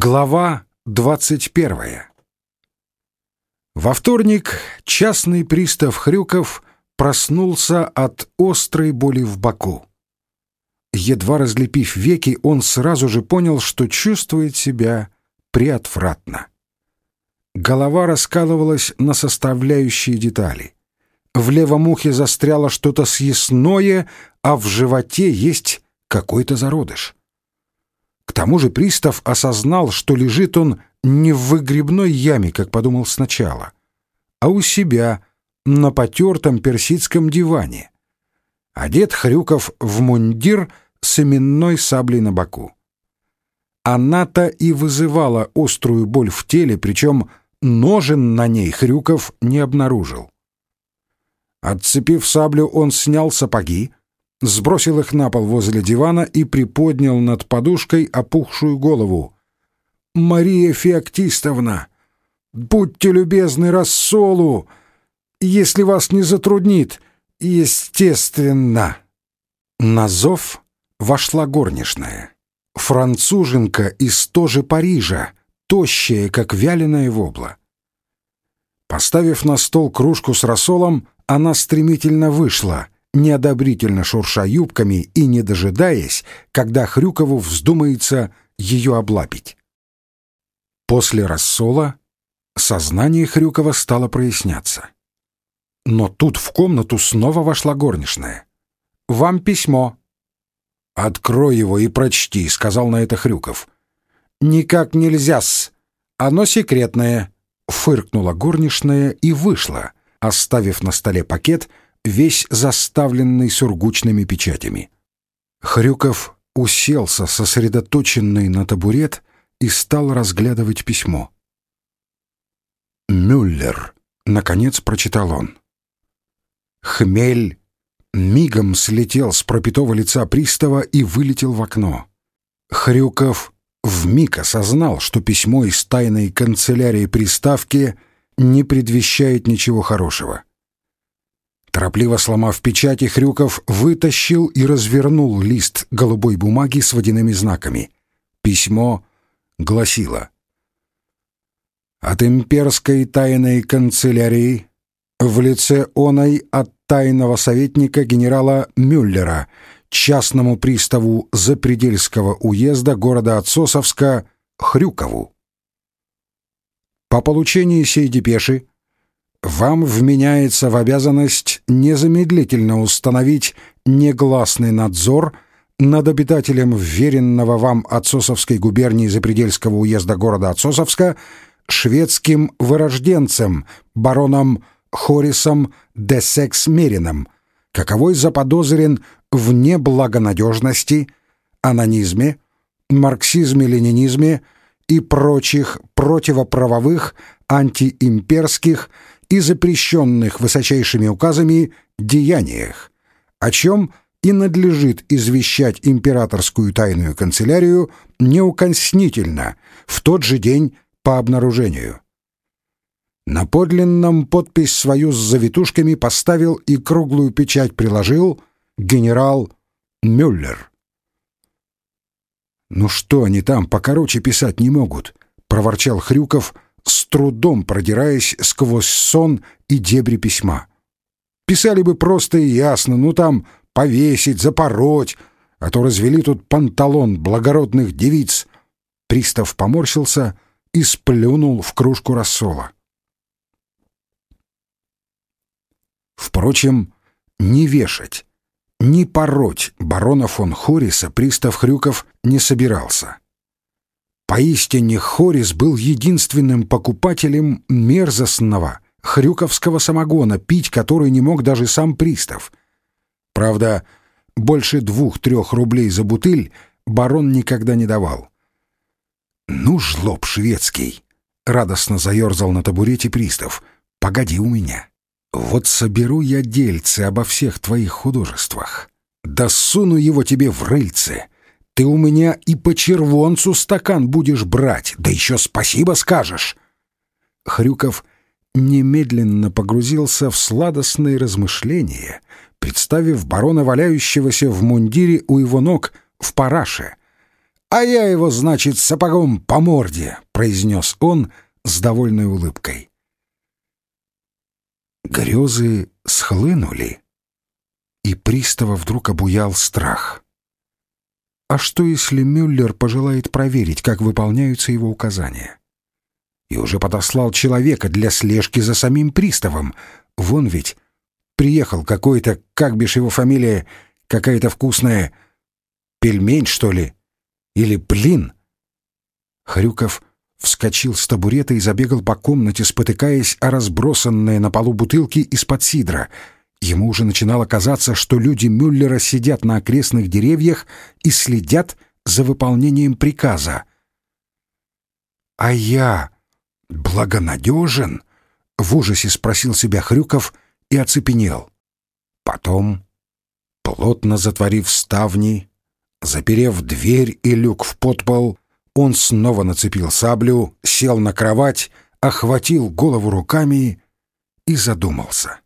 Глава двадцать первая Во вторник частный пристав Хрюков проснулся от острой боли в боку. Едва разлепив веки, он сразу же понял, что чувствует себя приотвратно. Голова раскалывалась на составляющие детали. В левом ухе застряло что-то съестное, а в животе есть какой-то зародыш. К тому же пристав осознал, что лежит он не в выгребной яме, как подумал сначала, а у себя на потертом персидском диване. Одет Хрюков в мундир с именной саблей на боку. Она-то и вызывала острую боль в теле, причем ножен на ней Хрюков не обнаружил. Отцепив саблю, он снял сапоги, сбросил их на пол возле дивана и приподнял над подушкой опухшую голову. «Мария Феоктистовна, будьте любезны рассолу, если вас не затруднит, естественно». На зов вошла горничная. Француженка из тоже Парижа, тощая, как вяленая вобла. Поставив на стол кружку с рассолом, она стремительно вышла — неодобрительно шурша юбками и не дожидаясь, когда Хрюкову вздумается ее облапить. После рассола сознание Хрюкова стало проясняться. Но тут в комнату снова вошла горничная. «Вам письмо». «Открой его и прочти», — сказал на это Хрюков. «Никак нельзя-с. Оно секретное», — фыркнула горничная и вышла, оставив на столе пакет — весь заставленный сургучными печатями. Хрюков уселся, сосредоточенный на табурет, и стал разглядывать письмо. «Мюллер», — наконец прочитал он. Хмель мигом слетел с пропитого лица пристава и вылетел в окно. Хрюков вмиг осознал, что письмо из тайной канцелярии приставки не предвещает ничего хорошего. Торопливо сломав печати, Хрюков вытащил и развернул лист голубой бумаги с водяными знаками. Письмо гласило «От имперской тайной канцелярии в лице оной от тайного советника генерала Мюллера частному приставу Запредельского уезда города Отсосовска Хрюкову. По получении сей депеши вам вменяется в обязанность незамедлительно установить негласный надзор над обитателем вверенного вам Отсосовской губернии Запредельского уезда города Отсосовска шведским вырожденцем, бароном Хорисом де Секс-Мерином, каковой заподозрен в неблагонадежности, анонизме, марксизме-ленинизме и прочих противоправовых, антиимперских и запрещенных высочайшими указами деяниях, о чем и надлежит извещать императорскую тайную канцелярию неукоснительно в тот же день по обнаружению. На подлинном подпись свою с завитушками поставил и круглую печать приложил генерал Мюллер. «Ну что они там покороче писать не могут?» — проворчал Хрюков — с трудом продираясь сквозь сон и дебри письма. Писали бы просто и ясно, ну там повесить, запороть, а то развели тут панталон благородных девиц. Пристав поморщился и сплюнул в кружку рассола. Впрочем, не вешать, не пороть барона фон Хориса пристав Хрюков не собирался. Поистине Хорис был единственным покупателем мерзостного хрюковского самогона, пить который не мог даже сам пристав. Правда, больше двух-трех рублей за бутыль барон никогда не давал. «Ну, жлоб шведский!» — радостно заерзал на табурете пристав. «Погоди у меня. Вот соберу я дельцы обо всех твоих художествах. Да суну его тебе в рыльце!» Ты у меня и по червонцу стакан будешь брать, да еще спасибо скажешь. Хрюков немедленно погрузился в сладостные размышления, представив барона, валяющегося в мундире у его ног в параше. а я его, значит, сапогом по морде», — произнес он с довольной улыбкой. Грезы схлынули, и пристава вдруг обуял страх. А что, если Мюллер пожелает проверить, как выполняются его указания? И уже подослал человека для слежки за самим приставом. Вон ведь приехал какой-то, как бишь его фамилия, какая-то вкусная пельмень, что ли, или блин. Хрюков вскочил с табурета и забегал по комнате, спотыкаясь о разбросанные на полу бутылки из-под сидра. Ему уже начинало казаться, что люди Мюллера сидят на окрестных деревьях и следят за выполнением приказа. «А я благонадежен?» — в ужасе спросил себя Хрюков и оцепенел. Потом, плотно затворив ставни, заперев дверь и люк в подпол, он снова нацепил саблю, сел на кровать, охватил голову руками и задумался.